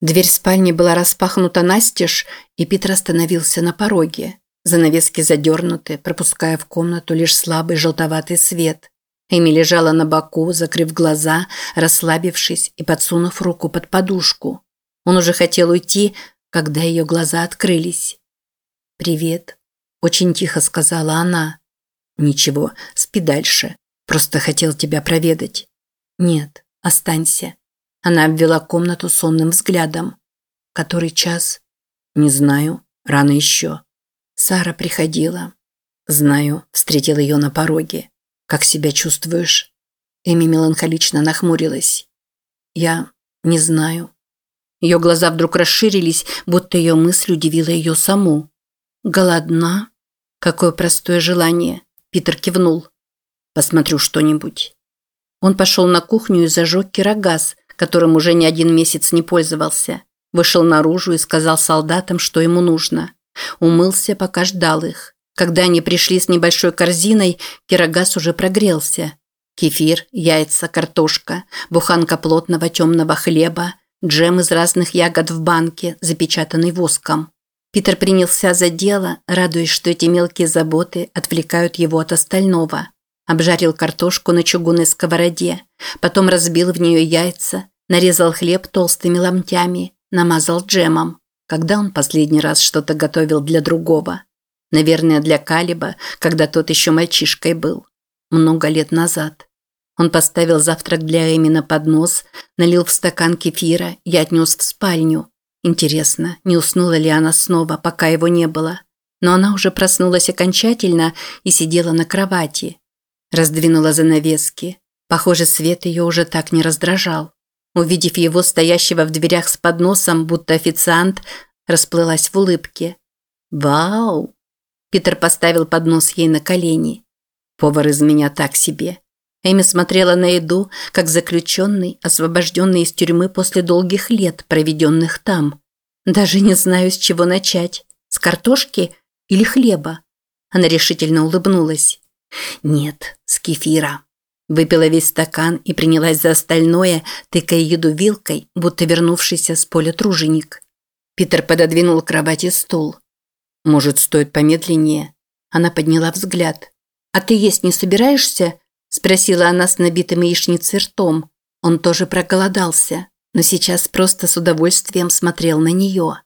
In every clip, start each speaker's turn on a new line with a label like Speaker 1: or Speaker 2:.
Speaker 1: Дверь спальни была распахнута настежь, и Питер остановился на пороге. Занавески задернуты, пропуская в комнату лишь слабый желтоватый свет. Эми лежала на боку, закрыв глаза, расслабившись и подсунув руку под подушку. Он уже хотел уйти, когда ее глаза открылись. «Привет», – очень тихо сказала она. «Ничего, спи дальше. Просто хотел тебя проведать». «Нет, останься». Она обвела комнату сонным взглядом. «Который час?» «Не знаю. Рано еще». Сара приходила. «Знаю», встретил ее на пороге. «Как себя чувствуешь?» Эми меланхолично нахмурилась. «Я не знаю». Ее глаза вдруг расширились, будто ее мысль удивила ее саму. «Голодна?» Какое простое желание. Питер кивнул. «Посмотрю что-нибудь». Он пошел на кухню и зажег кирогаз, которым уже не один месяц не пользовался. Вышел наружу и сказал солдатам, что ему нужно. Умылся, пока ждал их. Когда они пришли с небольшой корзиной, кирогаз уже прогрелся. Кефир, яйца, картошка, буханка плотного темного хлеба, джем из разных ягод в банке, запечатанный воском. Питер принялся за дело, радуясь, что эти мелкие заботы отвлекают его от остального. Обжарил картошку на чугунной сковороде, потом разбил в нее яйца, нарезал хлеб толстыми ломтями, намазал джемом. Когда он последний раз что-то готовил для другого? Наверное, для Калиба, когда тот еще мальчишкой был. Много лет назад. Он поставил завтрак для Эми на поднос, налил в стакан кефира и отнес в спальню. Интересно, не уснула ли она снова, пока его не было? Но она уже проснулась окончательно и сидела на кровати. Раздвинула занавески. Похоже, свет ее уже так не раздражал. Увидев его стоящего в дверях с подносом, будто официант, расплылась в улыбке. «Вау!» Питер поставил поднос ей на колени. «Повар из меня так себе». Эми смотрела на еду, как заключенный, освобожденный из тюрьмы после долгих лет, проведенных там. «Даже не знаю, с чего начать. С картошки или хлеба?» Она решительно улыбнулась. Нет, с кефира. Выпила весь стакан и принялась за остальное, тыкая еду вилкой, будто вернувшийся с поля труженик. Питер пододвинул к кровати стул. «Может, стоит помедленнее?» Она подняла взгляд. «А ты есть не собираешься?» Спросила она с набитым яичницей ртом. Он тоже проголодался, но сейчас просто с удовольствием смотрел на нее.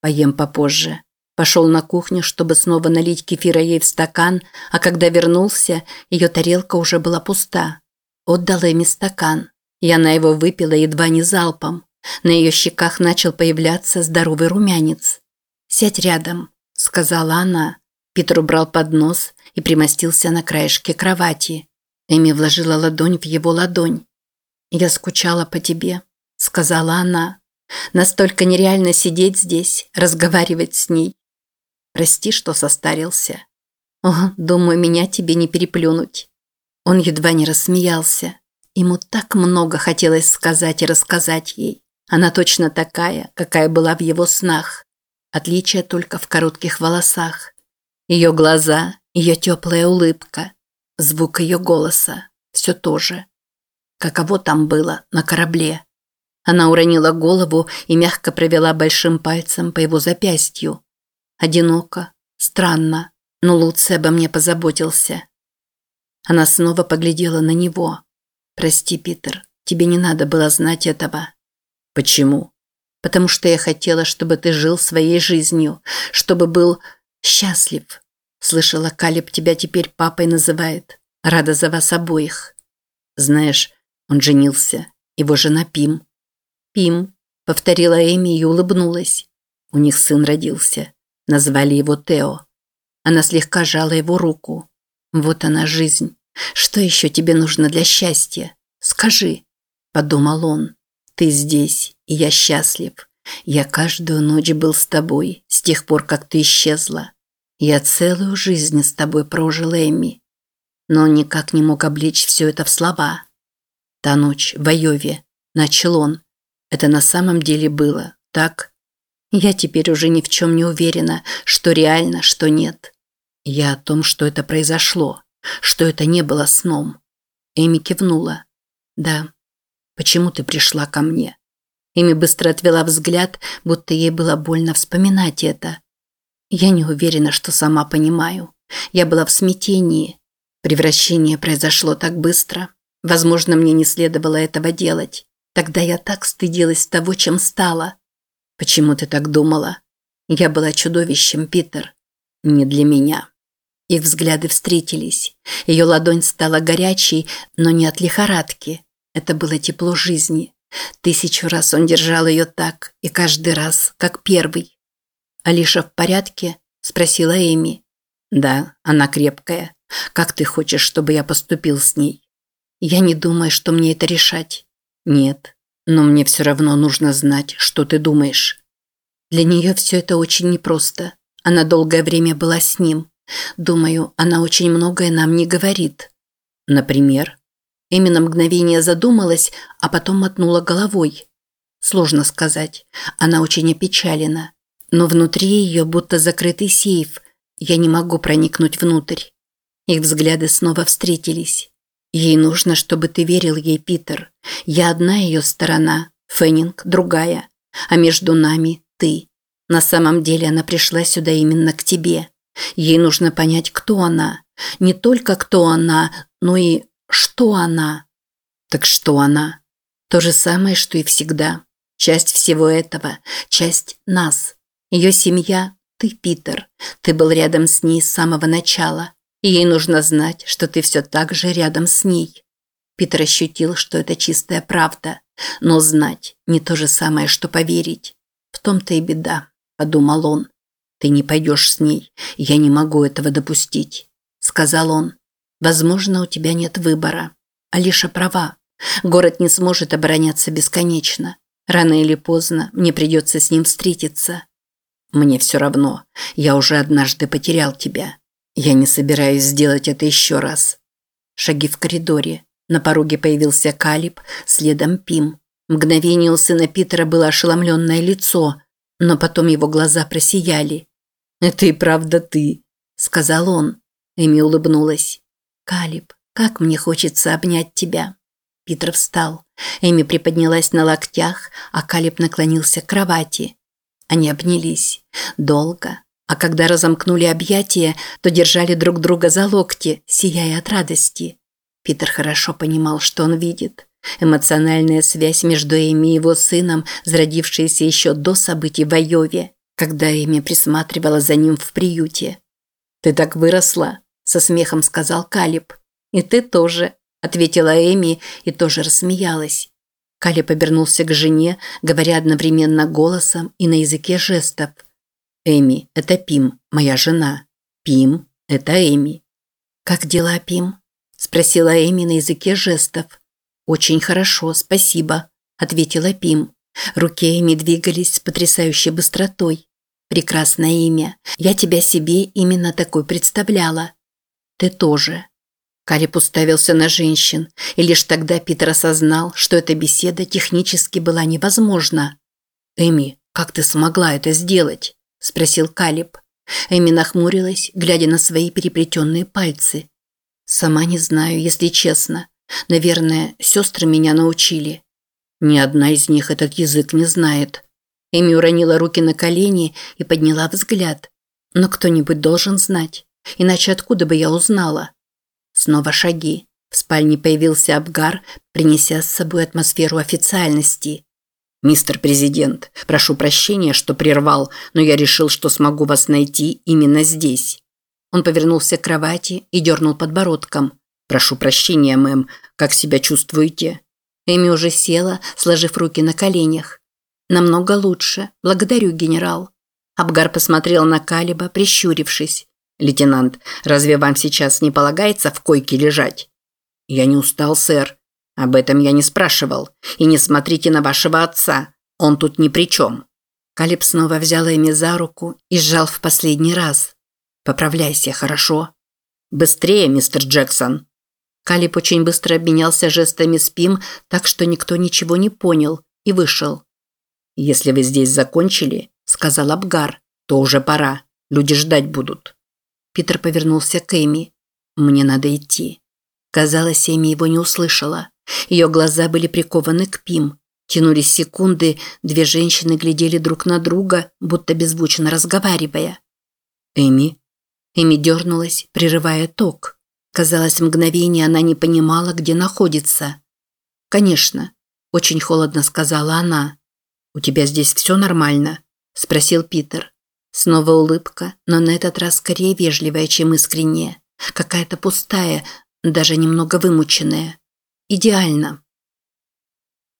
Speaker 1: «Поем попозже», Пошел на кухню, чтобы снова налить кефира ей в стакан, а когда вернулся, ее тарелка уже была пуста. Отдал Эми стакан. И она его выпила едва не залпом. На ее щеках начал появляться здоровый румянец. «Сядь рядом», – сказала она. Питер убрал поднос и примостился на краешке кровати. Эми вложила ладонь в его ладонь. «Я скучала по тебе», – сказала она. «Настолько нереально сидеть здесь, разговаривать с ней. Прости, что состарился. О, думаю, меня тебе не переплюнуть. Он едва не рассмеялся. Ему так много хотелось сказать и рассказать ей. Она точно такая, какая была в его снах. Отличие только в коротких волосах. Ее глаза, ее теплая улыбка, звук ее голоса. Все то же. Каково там было на корабле? Она уронила голову и мягко провела большим пальцем по его запястью. Одиноко, странно, но Луций обо мне позаботился. Она снова поглядела на него. «Прости, Питер, тебе не надо было знать этого». «Почему?» «Потому что я хотела, чтобы ты жил своей жизнью, чтобы был счастлив». Слышала, Калиб тебя теперь папой называет. Рада за вас обоих. Знаешь, он женился. Его жена Пим. Пим, повторила Эми и улыбнулась. У них сын родился. Назвали его Тео. Она слегка жала его руку. Вот она жизнь. Что еще тебе нужно для счастья? Скажи, подумал он. Ты здесь, и я счастлив. Я каждую ночь был с тобой, с тех пор, как ты исчезла. Я целую жизнь с тобой прожил, Эми. Но он никак не мог облечь все это в слова. Та ночь в Айове, начал он. Это на самом деле было, так? Я теперь уже ни в чем не уверена, что реально, что нет. Я о том, что это произошло, что это не было сном. Эми кивнула. Да. Почему ты пришла ко мне? Эми быстро отвела взгляд, будто ей было больно вспоминать это. Я не уверена, что сама понимаю. Я была в смятении. Превращение произошло так быстро. Возможно, мне не следовало этого делать. Тогда я так стыдилась того, чем стала. Почему ты так думала? Я была чудовищем, Питер. Не для меня. Их взгляды встретились. Ее ладонь стала горячей, но не от лихорадки. Это было тепло жизни. Тысячу раз он держал ее так, и каждый раз, как первый. «Алиша в порядке?» – спросила Эми. «Да, она крепкая. Как ты хочешь, чтобы я поступил с ней?» «Я не думаю, что мне это решать». «Нет, но мне все равно нужно знать, что ты думаешь». Для нее все это очень непросто. Она долгое время была с ним. Думаю, она очень многое нам не говорит. Например, на мгновение задумалась, а потом мотнула головой. Сложно сказать. Она очень опечалена. Но внутри ее будто закрытый сейф. Я не могу проникнуть внутрь. Их взгляды снова встретились. Ей нужно, чтобы ты верил ей, Питер. Я одна ее сторона, Феннинг другая. А между нами ты. На самом деле она пришла сюда именно к тебе. Ей нужно понять, кто она. Не только кто она, но и что она. Так что она? То же самое, что и всегда. Часть всего этого, часть нас. Ее семья – ты, Питер. Ты был рядом с ней с самого начала. Ей нужно знать, что ты все так же рядом с ней. Питер ощутил, что это чистая правда. Но знать – не то же самое, что поверить. В том-то и беда, подумал он. Ты не пойдешь с ней, я не могу этого допустить, сказал он. Возможно, у тебя нет выбора. Алиша права. Город не сможет обороняться бесконечно. Рано или поздно мне придется с ним встретиться. Мне все равно. Я уже однажды потерял тебя. Я не собираюсь сделать это еще раз. Шаги в коридоре. На пороге появился Калиб, следом Пим. Мгновение у сына Питера было ошеломленное лицо, но потом его глаза просияли. «Это и правда ты», – сказал он. Эми улыбнулась. «Калиб, как мне хочется обнять тебя». Питер встал. Эми приподнялась на локтях, а Калиб наклонился к кровати. Они обнялись. Долго. А когда разомкнули объятия, то держали друг друга за локти, сияя от радости. Питер хорошо понимал, что он видит. Эмоциональная связь между Эми и его сыном, зародившаяся еще до событий в Айове, когда Эми присматривала за ним в приюте. «Ты так выросла», – со смехом сказал Калиб. «И ты тоже», – ответила Эми и тоже рассмеялась. Калиб обернулся к жене, говоря одновременно голосом и на языке жестов. «Эми – это Пим, моя жена. Пим – это Эми». «Как дела, Пим?» – спросила Эми на языке жестов. «Очень хорошо, спасибо», – ответила Пим. Руки Эми двигались с потрясающей быстротой. «Прекрасное имя. Я тебя себе именно такой представляла». «Ты тоже». Калиб уставился на женщин, и лишь тогда Питер осознал, что эта беседа технически была невозможна. «Эми, как ты смогла это сделать?» – спросил Калиб. Эми нахмурилась, глядя на свои переплетенные пальцы. «Сама не знаю, если честно. Наверное, сестры меня научили. Ни одна из них этот язык не знает. Эми уронила руки на колени и подняла взгляд. Но кто-нибудь должен знать. Иначе откуда бы я узнала? Снова шаги. В спальне появился Абгар, принеся с собой атмосферу официальности. «Мистер Президент, прошу прощения, что прервал, но я решил, что смогу вас найти именно здесь». Он повернулся к кровати и дернул подбородком. «Прошу прощения, мэм. Как себя чувствуете?» Эми уже села, сложив руки на коленях. «Намного лучше. Благодарю, генерал». Абгар посмотрел на Калиба, прищурившись. «Лейтенант, разве вам сейчас не полагается в койке лежать?» «Я не устал, сэр. Об этом я не спрашивал. И не смотрите на вашего отца. Он тут ни при чем». Калиб снова взял Эми за руку и сжал в последний раз. «Поправляйся, хорошо?» «Быстрее, мистер Джексон!» Калиб очень быстро обменялся жестами с Пим, так что никто ничего не понял, и вышел. «Если вы здесь закончили», – сказал Абгар, – «то уже пора. Люди ждать будут». Питер повернулся к Эми. «Мне надо идти». Казалось, Эми его не услышала. Ее глаза были прикованы к Пим. Тянулись секунды, две женщины глядели друг на друга, будто беззвучно разговаривая. «Эми?» Эми дернулась, прерывая ток. Казалось, мгновение она не понимала, где находится. «Конечно», – очень холодно сказала она. «У тебя здесь все нормально?» – спросил Питер. Снова улыбка, но на этот раз скорее вежливая, чем искренняя. Какая-то пустая, даже немного вымученная. «Идеально»,